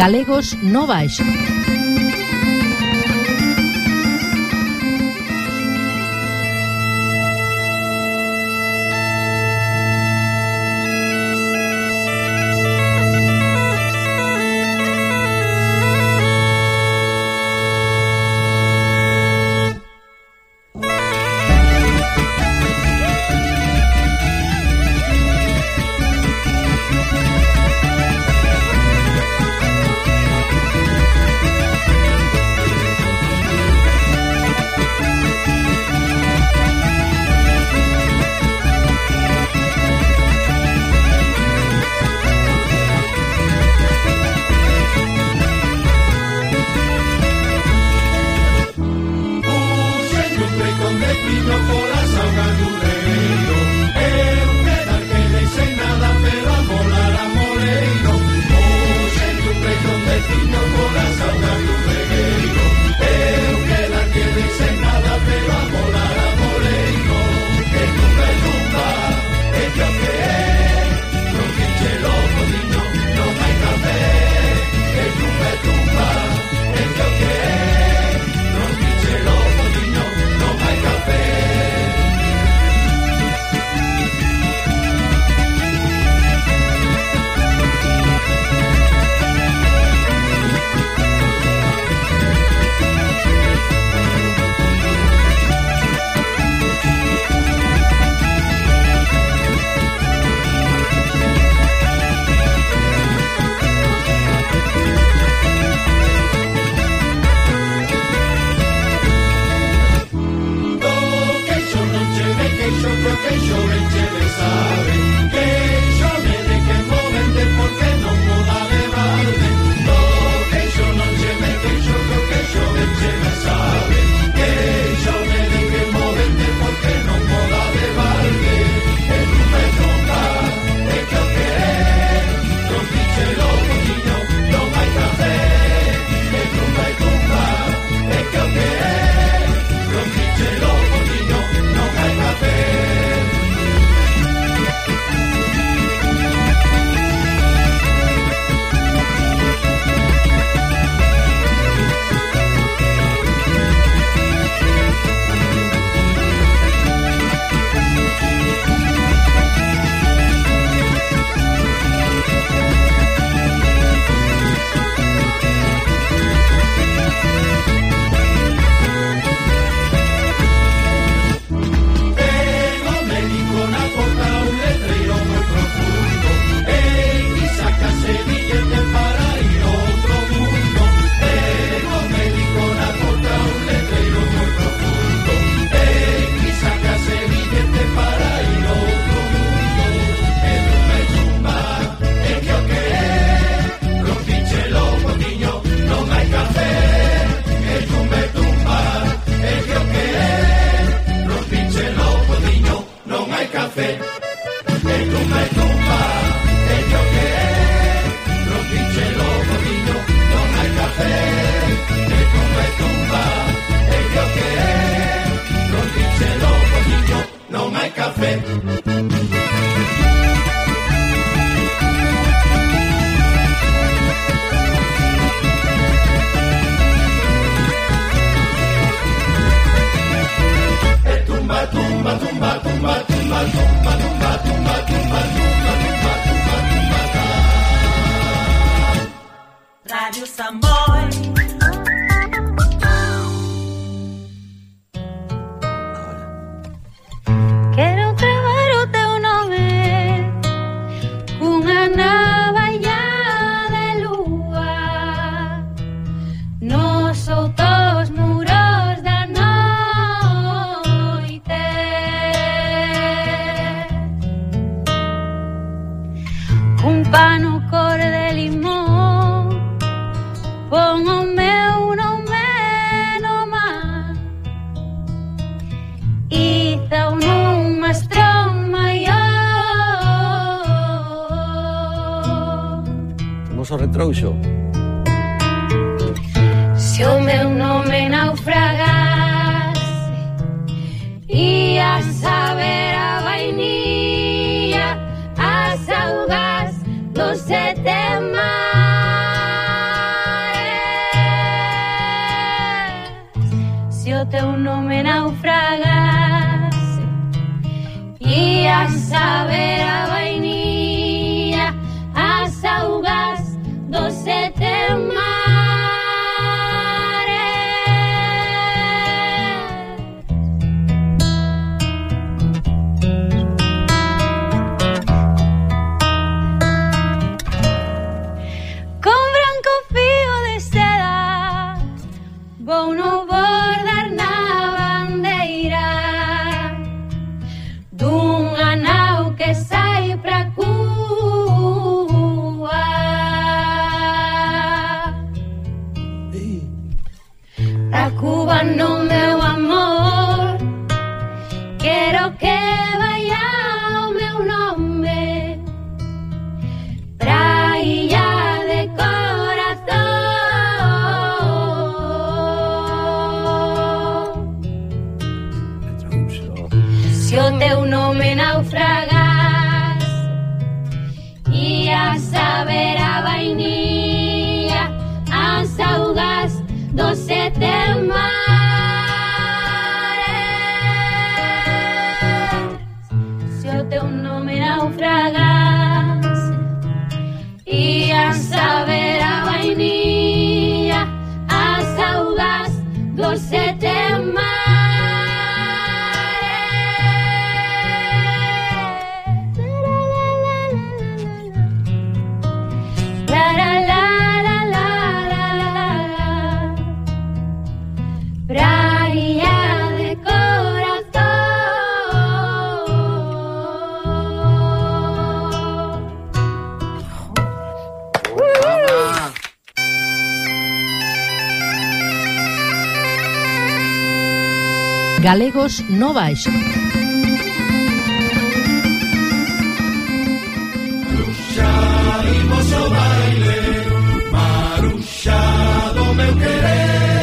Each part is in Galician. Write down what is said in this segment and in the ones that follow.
Galegos no Baixo. noso retrouxo. Se o meu nome naufragase Ia saber a vainilla As augas do sete mares Se o teu nome naufragase Ia saber a okay. Galegos no baixo. Maruxa, imos ao baile, Maruxa do meu querer.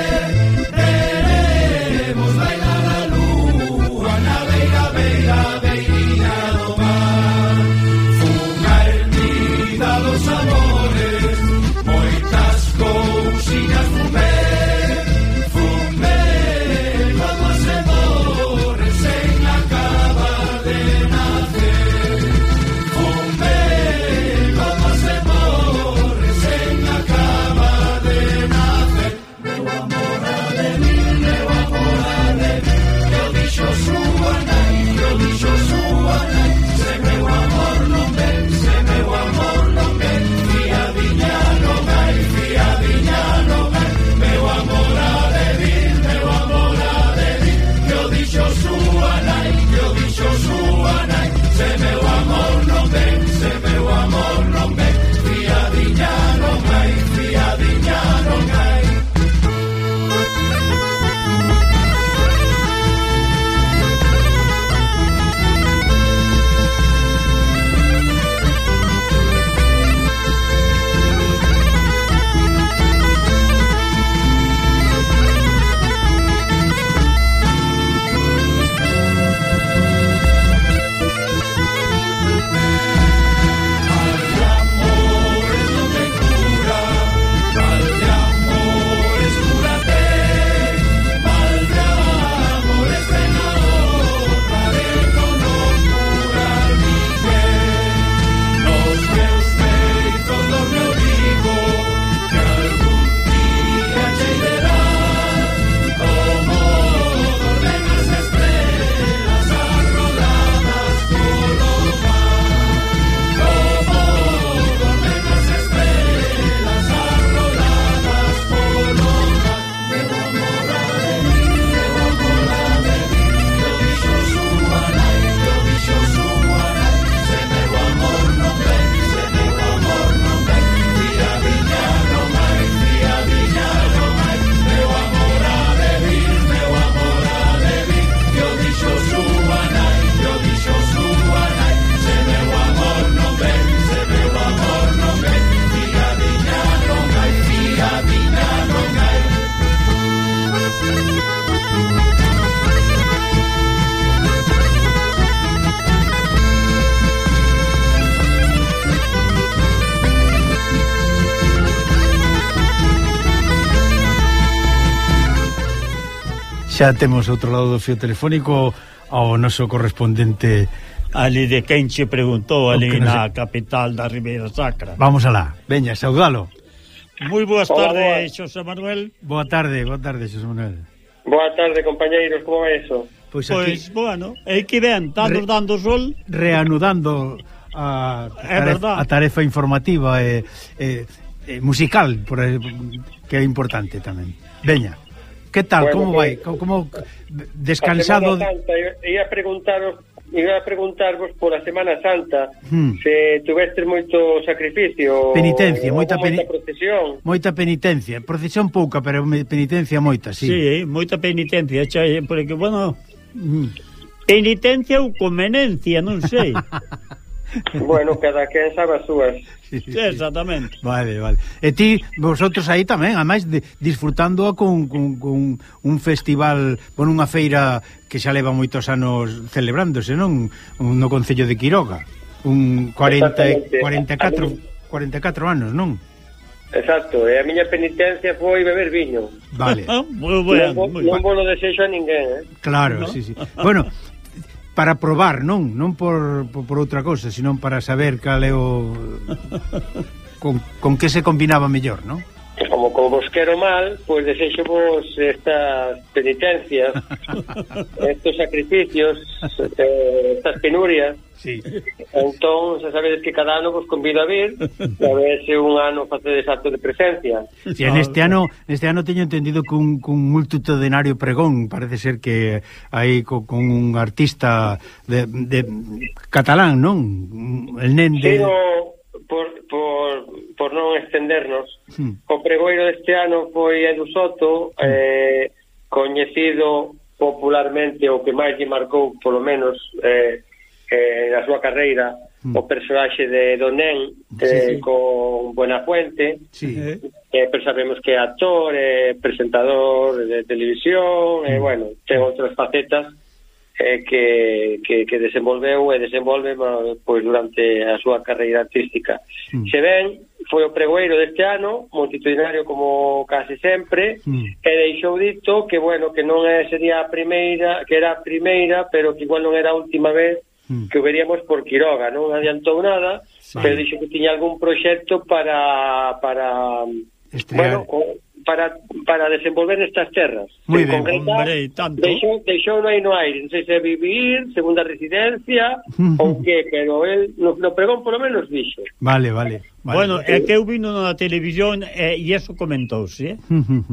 Xa temos outro lado do fio telefónico ao noso correspondente Ali de quen che preguntou ali no na se... capital da Ribeira Sacra. Vamos alá, veña, saudalo. Moi boas Hola, tardes. Xosé Manuel. Boa tarde, boa tarde, Xosé Manuel. Boa tarde, compañeiros, como vai eso? Pois, pois, aquí... pois bueno, é que ben, tanos Re... dando sol. Reanudando a, é taref... a tarefa informativa e, e, e musical, por, que é importante tamén. Veña. Que tal, bueno, como vai? Como, como descansado... Santa, ia preguntaros Iba a preguntarvos por a Semana Santa. Hmm. se tuvestes moito sacrificio? Penitencia, moita, peni... procesión? moita penitencia, procesión pouca pero penitencia moita, si sí. sí, eh, moita penitencia, xa, eh, porque bueno mm, penitencia ou convenencia non sei. Bueno, cada quen sabe as súas. Sí, exactamente. Vale, vale. E ti, vosotros aí tamén, ademais, de, disfrutándoa con, con, con un festival, con unha feira que xa leva moitos anos celebrándose, non? No Concello de Quiroga. Un 40, 44, 44 anos, non? Exacto, e a miña penitencia foi beber viño. Vale. moi ben, non, moi non volo desexo a ninguén, eh? Claro, ¿No? sí, sí. Bueno, para probar, non? Non por, por, por outra cousa, sino para saber cal é o... con, con que se combinaba mellor, non? Como, como vos quero mal, pois desexo vos estas penitencias, estos sacrificios, eh, estas penurias, Sí. Entón, xa sabedes que cada ano vos convido a vir, a ver se un ano facedes acto de presencia. Sí, neste ano, neste ano teño entendido que un, que un multitudinario pregón, parece ser que hai co, con un artista de, de catalán, non? El nen de... Sí, por, por, por non extendernos, sí. o pregoiro deste ano foi Edu Soto, sí. eh, coñecido popularmente o que máis lle marcou, polo menos, eh, eh, na súa carreira mm. o personaxe de Donén eh, sí, sí. con Buenafuente sí. eh, pero sabemos que é actor eh, presentador de televisión mm. eh, bueno, ten outras facetas eh, que, que, que desenvolveu e desenvolve pois, durante a súa carreira artística mm. se ven, foi o pregoeiro deste ano multitudinario como case sempre mm. e deixou dito que bueno, que non é, sería a primeira que era a primeira, pero que igual non era a última vez mm. que o veríamos por Quiroga, non adiantou nada, sí. pero dixo que tiña algún proxecto para para Estrear. bueno, con, para para desenvolver estas terras. Muy en ben, concreta, hombre, tanto. Deixou, deixou no aí no aire, non sei se vivir, segunda residencia, ou que, pero el no, no pregón polo menos dixo. Vale, vale. vale. Bueno, é eh, que eu vino na televisión eh, e eso comentouse, eh?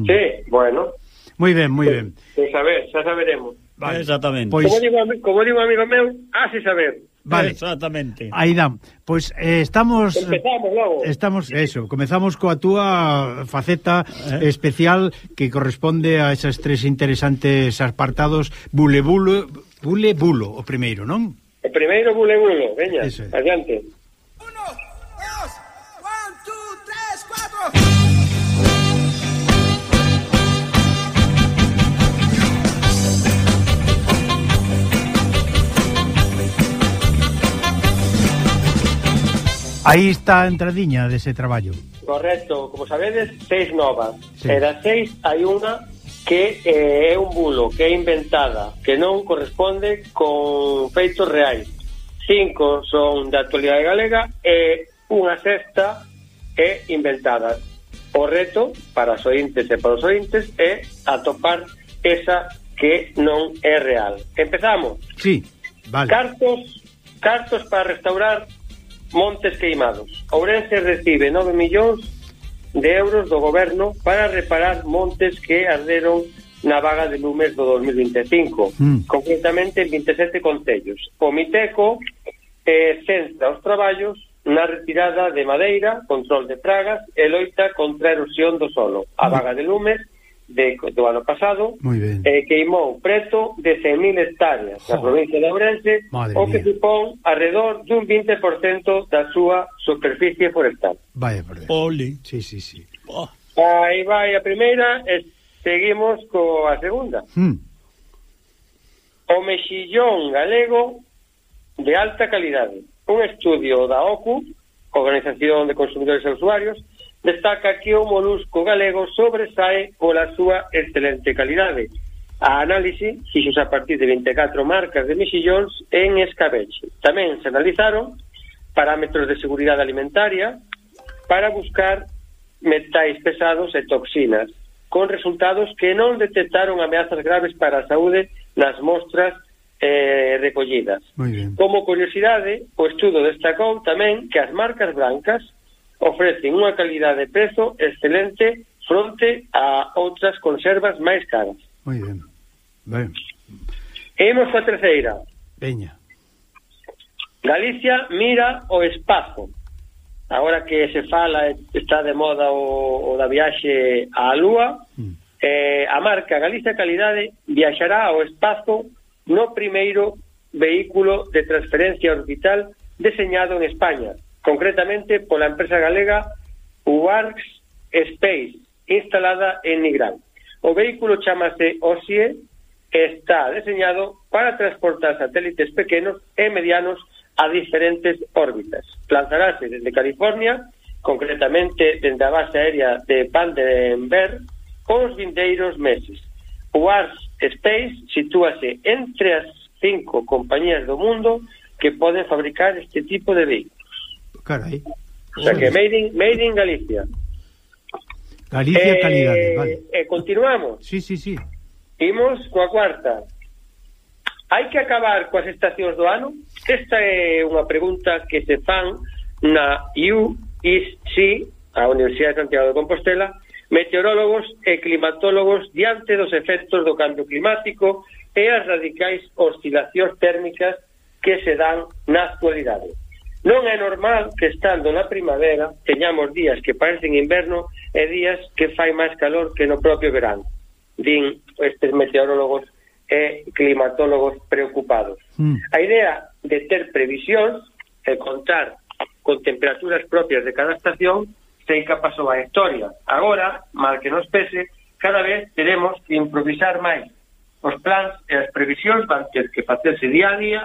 sí, bueno. Moi ben, moi ben. Pois pues a ver, xa saberemos. Vale. Exactamente. Pois... Como, digo, como digo amigo meu, hace saber. Vale. Exactamente. Aidan, pois eh, estamos Empezamos logo. Estamos eso, comezamos coa túa faceta eh? especial que corresponde a esas tres interesantes apartados bulebulo, bulebulo o primeiro, non? O primeiro bulebulo, veña, adiante. Aí está a entradiña dese traballo. Correcto, como sabedes, seis novas. Sí. E das seis hai unha que eh, é un bulo, que é inventada, que non corresponde con feitos reais. Cinco son da actualidade galega e unha sexta é inventada. O reto para os ointes e para os ointes é atopar esa que non é real. Empezamos. Sí, vale. Cartos, cartos para restaurar Montes Queimados. Ourense recibe 9 millóns de euros do goberno para reparar montes que arderon na vaga de lumes do 2025, mm. concretamente en 27 concellos. O Miteco eh, centra os traballos na retirada de madeira, control de pragas e loita contra a erosión do solo. A mm. vaga de lumes de, do ano pasado eh, queimou preto de 100.000 hectáreas jo. na provincia de Ourense Madre o que mía. supón alrededor dun 20% da súa superficie forestal. Vai, perdón. Oli. Sí, sí, sí. Oh. Aí vai a primeira e seguimos coa segunda. Hmm. O mexillón galego de alta calidade. Un estudio da OCU, Organización de Consumidores e Usuarios, destaca que o molusco galego sobresae pola súa excelente calidade. A análise fixos a partir de 24 marcas de mexillóns en escabeche. Tamén se analizaron parámetros de seguridade alimentaria para buscar metais pesados e toxinas, con resultados que non detectaron ameazas graves para a saúde nas mostras eh, recollidas. Como curiosidade, o estudo destacou tamén que as marcas brancas ofrecen unha calidade de prezo excelente fronte a outras conservas máis caras. Moi ben. Ben. Imos a terceira. Veña. Galicia mira o espazo. Agora que se fala, está de moda o, o da viaxe á Lúa, mm. eh, a marca Galicia Calidade viaxará ao espazo no primeiro vehículo de transferencia orbital deseñado en España, concretamente pola empresa galega Uarx Space, instalada en Nigrán. O vehículo chamase OSIE e está deseñado para transportar satélites pequenos e medianos a diferentes órbitas. Lanzarase desde California, concretamente dende a base aérea de Vandenberg, os vindeiros meses. O Ars Space sitúase entre as cinco compañías do mundo que poden fabricar este tipo de vehículos. Carai. O sea que Made in, made in Galicia. Galicia eh, calidade, vale. E eh, continuamos. Sí, sí, sí. Imos coa cuarta. Hai que acabar coas estacións do ano? Esta é unha pregunta que se fan na UIC, a Universidade de Santiago de Compostela, meteorólogos e climatólogos diante dos efectos do cambio climático e as radicais oscilacións térmicas que se dan na actualidade. Non é normal que estando na primavera teñamos días que parecen inverno e días que fai máis calor que no propio verán. Din estes meteorólogos e climatólogos preocupados. Mm. A idea de ter previsións e contar con temperaturas propias de cada estación sei que pasou a historia. Agora, mal que nos pese, cada vez teremos que improvisar máis. Os plans e as previsións van ter que facerse día a día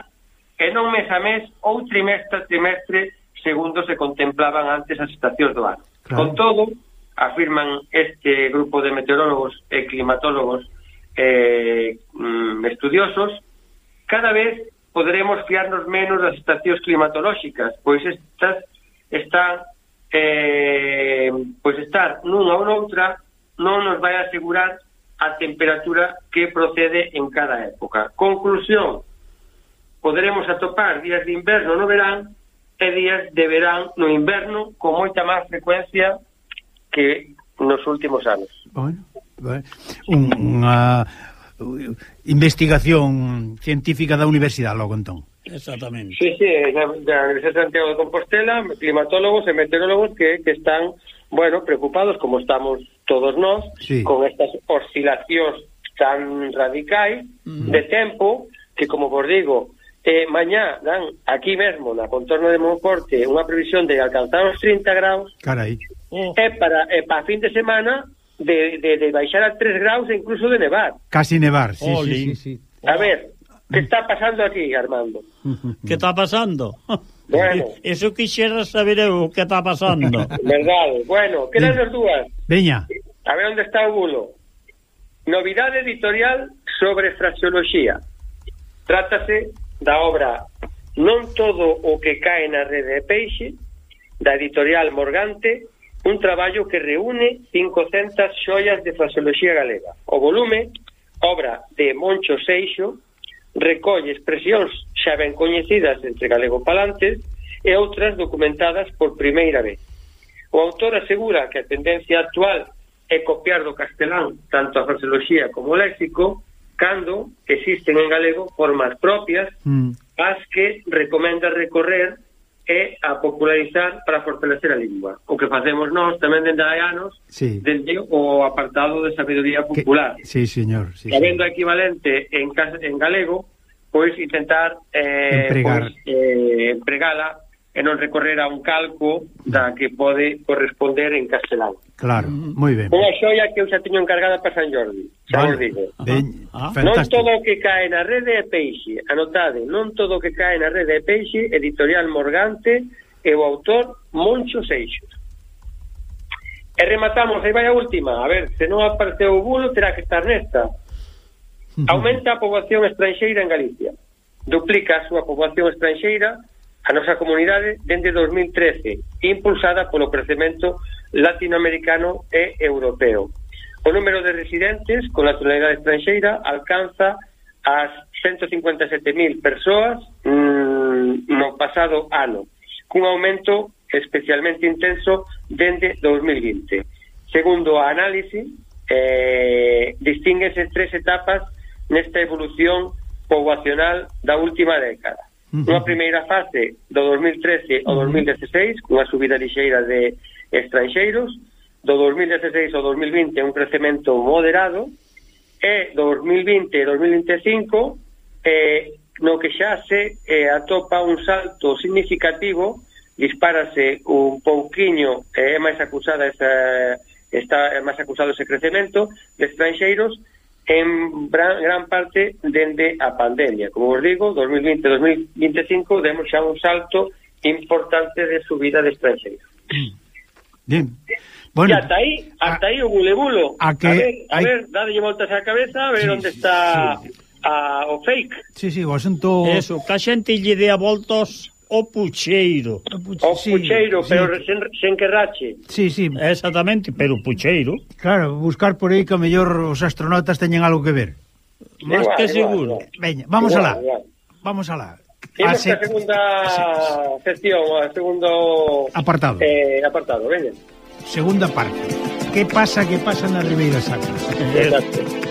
e non mes a mes ou trimestre a trimestre segundo se contemplaban antes as estacións do ano. Claro. Con todo, afirman este grupo de meteorólogos e climatólogos eh, mm, estudiosos, cada vez poderemos fiarnos menos das estacións climatolóxicas, pois estas están eh, pois estar nunha ou noutra non nos vai asegurar a temperatura que procede en cada época. Conclusión, poderemos atopar días de inverno no verán e días de verán no inverno con moita máis frecuencia que nos últimos anos. Bueno, bueno. unha investigación científica da Universidade logo entón. Exactamente. Sí, sí, da Universidade de Santiago de Compostela, climatólogos e meteorólogos que, que están, bueno, preocupados como estamos todos nós sí. con estas oscilacións tan radicais mm. de tempo que como vos digo, Eh, mañá dan aquí mesmo na contorno de Monforte unha previsión de alcanzar os 30 graus. Carai. Oh. É para é para fin de semana de, de, de baixar a 3 graus e incluso de nevar. Casi nevar, sí, oh, sí, sí, sí. A ver, que está pasando aquí, Armando? Que está pasando? Bueno. Eso quixera saber eu que está pasando. Verdade. Bueno, quedan as dúas. Veña. A ver onde está o bulo. Novidade editorial sobre fraseoloxía. Trátase da obra Non todo o que cae na rede de peixe, da editorial Morgante, un traballo que reúne 500 xoias de fraseoloxía galega. O volume, obra de Moncho Seixo, recolle expresións xa ben coñecidas entre galego palantes e outras documentadas por primeira vez. O autor asegura que a tendencia actual é copiar do castelán tanto a fraseoloxía como o léxico, cando existen en galego formas propias mm. as que recomenda recorrer e a popularizar para fortalecer a lingua. O que facemos nós tamén dende hai anos sí. dende o apartado de sabiduría popular. Que... Sí, señor. Sí, Habendo sí. equivalente en, en galego, pois intentar eh, Empregar. pois, eh, empregala e non recorrer a un calco da que pode corresponder en castelán. Claro, mm-hmm. moi ben. Unha xoia que eu xa teño encargada para San Jordi, xa vale. os digo. Ben, ah, non fantástico. todo o que cae na rede é peixe, anotade, non todo o que cae na rede é peixe, editorial Morgante e o autor Moncho Seixo. E rematamos, aí vai a última, a ver, se non apareceu o bulo, terá que estar nesta. Aumenta a poboación estranxeira en Galicia. Duplica a súa poboación estranxeira A nosa comunidade, dende 2013, impulsada polo crecemento latinoamericano e europeo. O número de residentes con nacionalidade estranxeira alcanza as 157.000 persoas mmm, no pasado ano, cun aumento especialmente intenso dende 2020. Segundo a análise, eh, distinguense tres etapas nesta evolución poboacional da última década. Uh. Unha primeira fase do 2013 ao 2016, cunha subida lixeira de estranxeiros, do 2016 ao 2020 un crecemento moderado, e do 2020 e 2025 eh, no que xa se eh, atopa un salto significativo, dispárase un pouquiño, eh, é máis acusada esa, está é máis acusado ese crecemento de estranxeiros, en gran, gran parte dende a pandemia. Como vos digo, 2020-2025 demos xa un salto importante de subida de estranxeiros. Mm. Bien. Bueno, e ata aí, ata aí o bulebulo. A, que, a ver, a hay... ver, dadelle voltas á cabeza, a ver sí, onde está sí. a, o fake. Sí, sí, o asunto... Eso, que a xente lle dé a voltos O Pucheiro. O Pucheiro, sí, pero sí. sen, sen que rache. Sí, sí. Exactamente, pero Pucheiro. Claro, buscar por aí que mellor os astronautas teñen algo que ver. Más igual, que seguro. Igual, igual. Veña, vamos igual, alá. Igual. Vamos alá. Temos a a segunda sección, a segundo... Apartado. Eh, apartado, veña. Segunda parte. Que pasa, que pasa na Ribeira Sacra? Exacto.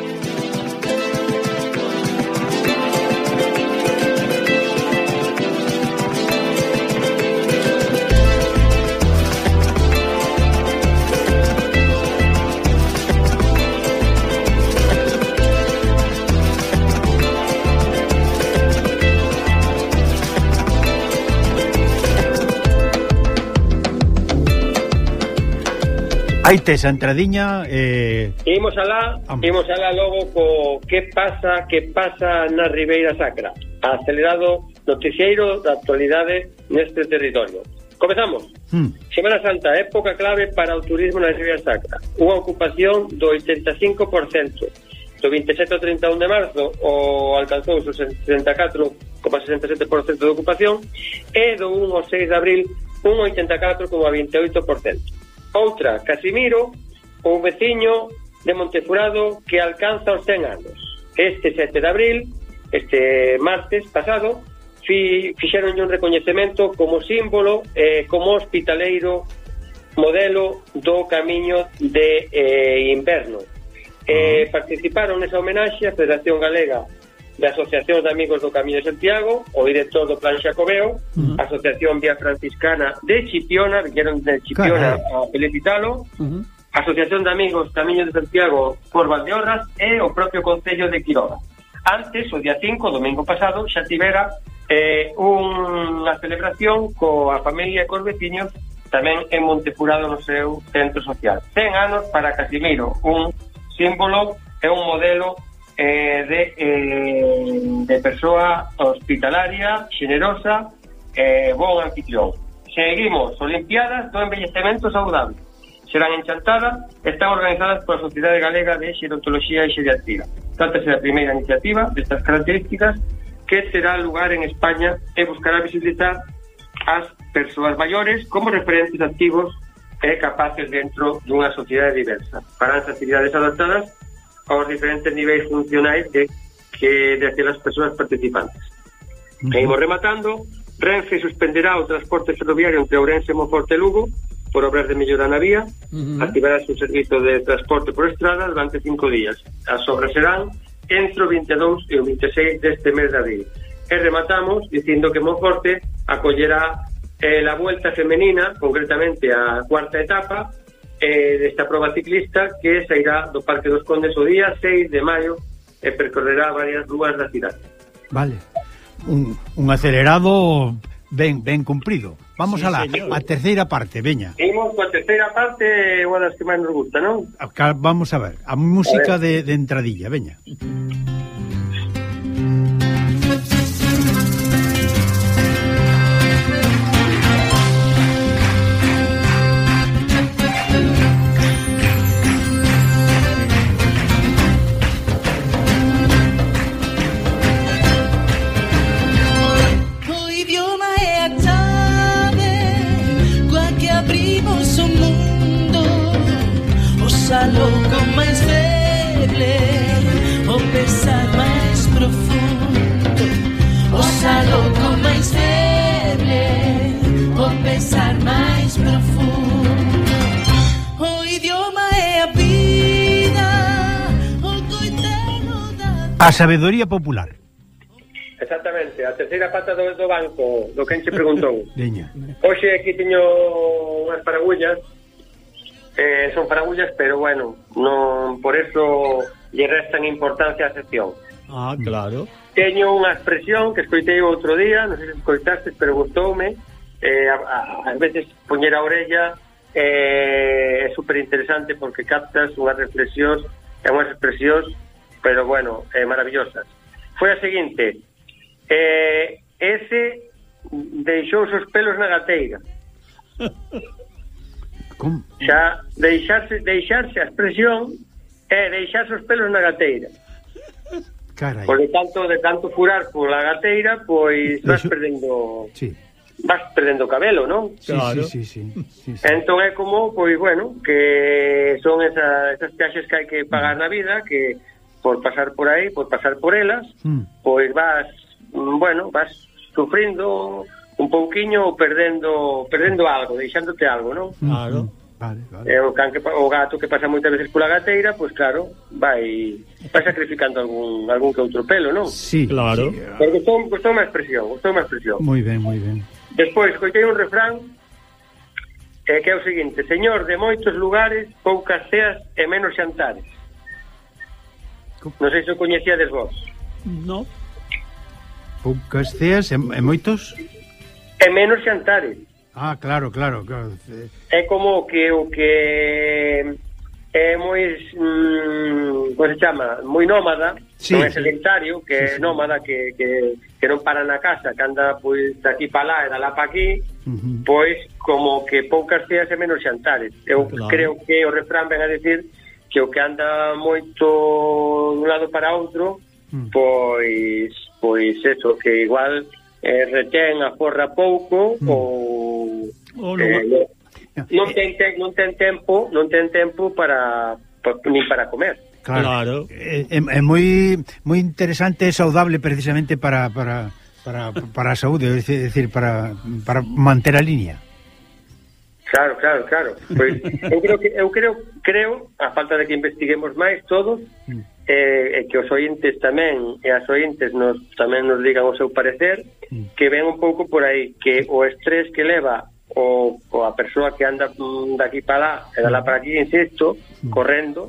Aí tes a entradiña eh... Imos alá, imos alá logo co que pasa, que pasa na Ribeira Sacra Acelerado noticieiro da actualidade neste territorio Comezamos. Hmm. Semana Santa, época clave para o turismo na Ribeira Sacra. Unha ocupación do 85%. Do 27 ao 31 de marzo o alcanzou o 64,67% de ocupación e do 1 ao 6 de abril un 84,28%. Outra, Casimiro, o veciño de Montefurado que alcanza os 100 anos. Este 7 de abril, este martes pasado, fi, fixeron un recoñecemento como símbolo, eh, como hospitaleiro modelo do Camiño de eh, Inverno. Eh, participaron nesa homenaxe a Federación Galega da Asociación de Amigos do Camiño de Santiago, o director do Plan Xacobeo, uh -huh. Asociación Vía Franciscana de Chipiona, vieron de Chipiona Caray. a felicitalo, uh -huh. Asociación de Amigos Camiño de Santiago por Valdeorras e o propio Concello de Quiroga. Antes, o día 5, domingo pasado, xa tivera eh, unha celebración coa familia e cos veciños tamén en Montefurado no seu centro social. 100 anos para Casimiro, un símbolo é un modelo eh, de, eh, de persoa hospitalaria, generosa, eh, bon anfitrión. Seguimos, Olimpiadas do Envellecemento Saudable. Serán en Chantada, están organizadas pola Sociedade Galega de Xerontoloxía e Xeriatría. Trátase da primeira iniciativa destas características que terá lugar en España e buscará visibilizar as persoas maiores como referentes activos e capaces dentro dunha sociedade diversa. Farán as actividades adaptadas aos diferentes niveis funcionais de, que de aquelas persoas participantes. Uh -huh. E imos rematando, Renfe suspenderá o transporte ferroviario entre Ourense, e Monforte e Lugo por obras de mellora na vía, uh -huh. activará o servizo de transporte por estrada durante cinco días. As obras serán entre o 22 e o 26 deste mes de abril. E rematamos dicindo que Monforte acollerá eh, la vuelta femenina, concretamente a cuarta etapa, eh, desta prova ciclista que sairá do Parque dos Condes o día 6 de maio e percorrerá varias rúas da cidade. Vale. Un, un acelerado ben ben cumprido. Vamos sí, alá, señor. a terceira parte, veña. Imos coa terceira parte, unha das que máis nos gusta, non? Acá, vamos a ver, a música a ver. De, de entradilla, veña. sabedoría popular. Exactamente, a terceira pata do, do banco, do quen che preguntou. Deña. Hoxe aquí teño unhas paragullas, eh, son paragullas, pero bueno, non por eso lle restan importancia á sección. Ah, claro. Teño unha expresión que escoitei outro día, non sei se escoitaste, pero gustoume, eh, a, a, a veces poñer a orella eh, é superinteresante porque captas unhas reflexións, é unhas expresións pero bueno, eh, maravillosas. Foi a seguinte, eh, ese deixou os pelos na gateira. Como? Xa deixarse, deixarse a expresión é deixarse os pelos na gateira. Carai. Por de tanto, de tanto furar pola gateira, pois vas Deixo... perdendo... Sí. Vas perdendo cabelo, non? Sí, claro. sí, sí, sí, sí, sí. Entón é como, pois, bueno, que son esa, esas viaxes que hai que pagar na vida, que por pasar por aí, por pasar por elas, mm. pois vas, mm, bueno, vas sufrindo un pouquiño perdendo perdendo algo, deixándote algo, non? Mm. Claro. Mm. Vale, vale. E o can que o gato que pasa moitas veces pola gateira, pois claro, vai vai sacrificando algún algún que outro pelo, non? Sí, claro. Sí, Pero gostou, gostou má expresión, gostou má expresión. Moi ben, moi ben. Despois, coitei un refrán eh, que é o seguinte, señor de moitos lugares, poucas ceas e menos xantares. Non sei se o coñecíades vos. No. Poucas ceas e, e moitos? E menos xantares. Ah, claro, claro, claro. É como que o que é moi mm, como se chama, moi nómada, sí, non é sedentario, que sí, sí. é nómada que, que, que non para na casa, que anda pois de aquí para lá e da lá para aquí, uh -huh. pois como que poucas ceas e menos xantares. Eu claro. creo que o refrán ven a decir que o que anda moito dun lado para outro, mm. pois pois eso que igual eh, retén a forra pouco mm. ou oh, eh, no, non ten, ten non ten tempo, non ten tempo para, ni para comer. Claro. claro. É, é, é moi moi interesante e saudable precisamente para para para, para a saúde, é dicir, para, para manter a liña. Claro, claro, claro. Pois, eu creo que eu creo creo a falta de que investiguemos máis todos mm. eh, e que os ointes tamén e as ointes nos tamén nos digan o seu parecer mm. que ven un pouco por aí que o estrés que leva o, o a persoa que anda de aquí para lá e da lá mm. para aquí en sexto correndo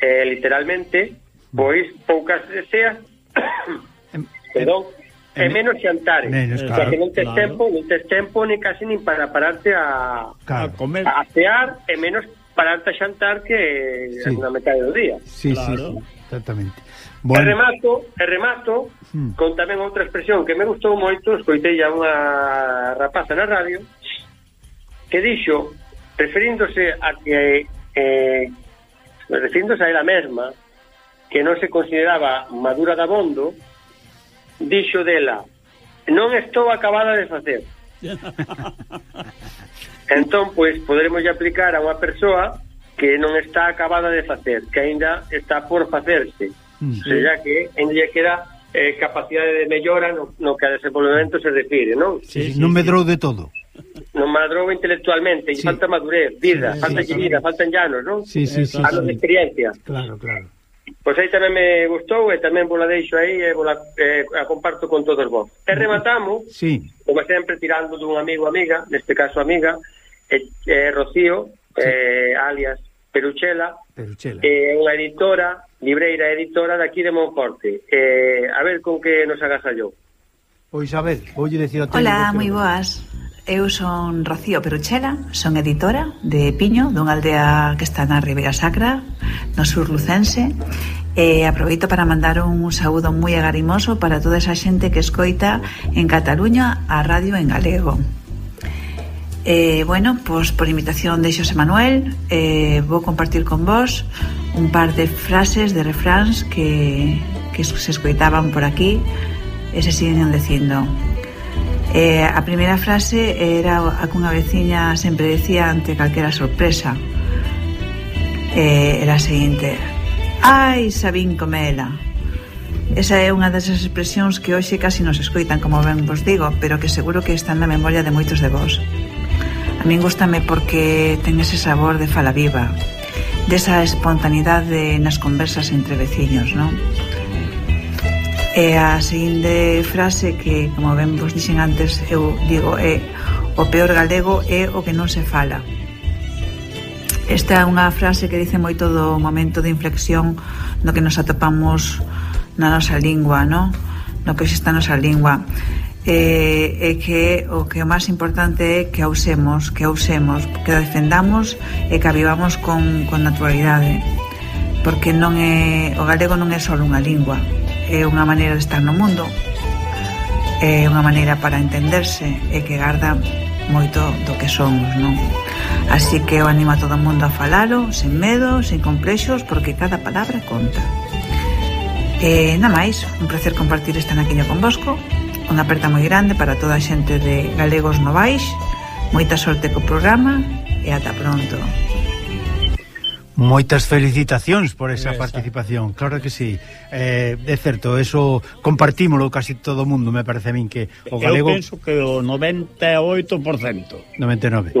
eh, literalmente pois poucas deseas perdón e menos xantares. Menos, claro. O sea, que non tes claro. tempo, non tes tempo ni casi nin para pararte a, claro. a comer, a cear e menos pararte a xantar que sí. na metade do día. Sí, claro. sí, sí, exactamente. Bueno. E remato, e remato hmm. con tamén outra expresión que me gustou moito, escoitei a unha rapaza na radio que dixo, referíndose a que eh, referíndose a ela mesma que non se consideraba madura da bondo dixo dela, non estou acabada de facer. entón, pois, poderemos aplicar a unha persoa que non está acabada de facer, que aínda está por facerse. Mm. o sea que ainda queda eh, capacidade de mellora no, no que a desenvolvemento se refire, non? Sí, sí, non medrou de todo. Non madrou intelectualmente, sí. falta madurez, vida, sí, falta sí, vida, faltan llanos, non? Sí, sí, sí, anos sí. de experiencia. Claro, claro. Pois aí tamén me gustou e tamén vola deixo aí e vola, eh, a comparto con todos vos. E rematamos, sí. como sempre, tirando dun amigo amiga, neste caso amiga, eh, eh, Rocío, sí. eh, alias Peruchela, Peruchela. Eh, unha editora, libreira editora daqui de Monforte. Eh, a ver con que nos agasallo. Pois a ver, voulle dicir a Hola, moi boas. Eu son Rocío Peruchela, son editora de Piño, dunha aldea que está na Ribeira Sacra, no sur lucense E aproveito para mandar un saúdo moi agarimoso para toda esa xente que escoita en Cataluña a radio en galego. eh, bueno, pois por invitación de Xosé Manuel, eh, vou compartir con vos un par de frases de refráns que, que se escoitaban por aquí e se siguen dicindo. Eh, a primeira frase era a cunha veciña sempre decía ante calquera sorpresa, eh, era a seguinte Ai, Sabín Comela Esa é unha das expresións que hoxe casi nos escoitan, como ben vos digo, pero que seguro que están na memoria de moitos de vós. A min gustame porque ten ese sabor de fala viva, desa espontaneidade nas conversas entre veciños, non? E a seguinte frase que, como ben vos dixen antes, eu digo é o peor galego é o que non se fala. Esta é unha frase que dice moito do momento de inflexión no que nos atopamos na nosa lingua, no? no que está a nosa lingua. E, e que o que o máis importante é que a usemos, que a usemos, que a defendamos e que a vivamos con, con naturalidade. Porque non é, o galego non é só unha lingua, é unha maneira de estar no mundo, é unha maneira para entenderse e que garda moito do que somos, non? Así que eu animo a todo o mundo a falalo, sen medo, sen complexos, porque cada palabra conta. E nada máis, un placer compartir esta naquilla convosco, unha aperta moi grande para toda a xente de Galegos Novais, moita sorte co programa e ata pronto. Moitas felicitacións por esa Esa. participación, claro que sí. Eh, é certo, eso compartímolo casi todo o mundo, me parece a min que o galego Eu penso que o 98%. 99.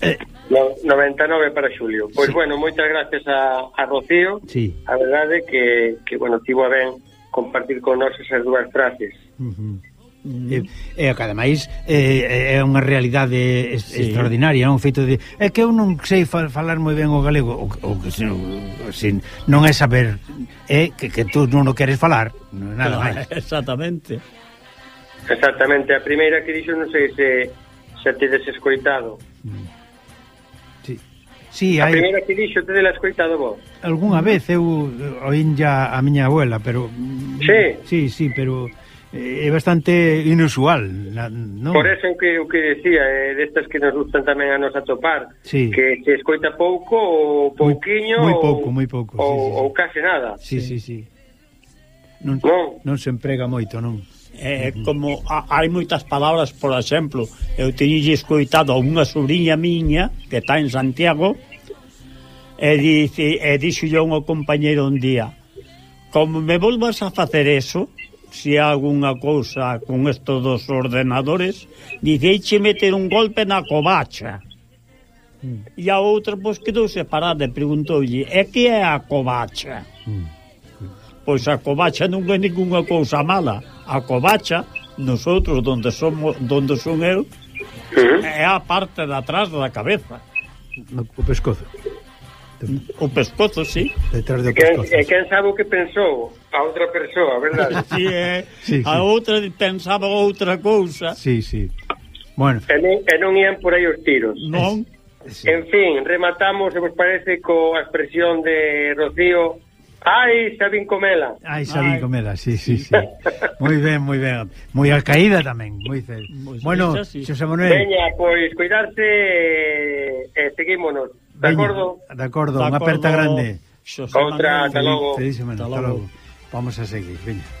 Eh. No, 99 para Xulio. Pois sí. bueno, moitas gracias a, a Rocío. Sí. A verdade que, que bueno, tivo a ben compartir con nós esas dúas frases. Uh -huh. Eh, e, eh, e que ademais é, é unha realidade sí. extraordinaria, non? feito de é que eu non sei fal, falar moi ben o galego, o, o que se, sin, non é saber é que, que tú non o queres falar, nada máis. Exactamente. Exactamente, a primeira que dixo non sei se se tedes escoitado Sí, a hai... primeira que dixo te la escoitado vos. Algúnha vez eu oín ya a miña abuela, pero Sí. Sí, sí, pero eh, é bastante inusual, non? Por eso que o que decía, eh, destas que nos gustan tamén a nos atopar, sí. que se escoita pouco ou pouquiño moi, pouco, moi pouco, sí, ou, sí, sí. ou case nada. Sí, sí, sí. sí. Non, non, non se emprega moito, non? Eh, eh, como a, hai moitas palabras, por exemplo, eu teñille escoitado a unha sobrinha miña que está en Santiago e dice, e dixo yo un compañeiro un día, como me volvas a facer eso, se algunha cousa con estos dos ordenadores, diceiche meter un golpe na covacha. Mm. E a outra, pois, quedou separada e preguntoulle, e que é a covacha? Mm. Pois a covacha non é ninguna cousa mala. A covacha, nosotros, donde, somos, donde son eu, é a parte de atrás da cabeza. O pescozo. O pescozo, sí. Detrás do pescozo. E quen sabe o que pensou a outra persoa, verdade? sí, é, sí, sí. a outra pensaba outra cousa. Sí, sí. Bueno. E non, e non ian por aí os tiros. Non. Sí. En fin, rematamos, se vos parece, coa expresión de Rocío Ai, Sabín Comela. Ai, Sabín Ai. Comela, sí, sí, sí. moi ben, moi ben. Moi a caída tamén, moi cel. Bueno, fecha, sí. Xosé Manuel. Veña, pois cuidarse e eh, seguímonos. De Veña, acordo? De acordo, unha aperta grande. Xosé Outra, hasta logo. Feliz semana, hasta logo. Vamos a seguir, veña.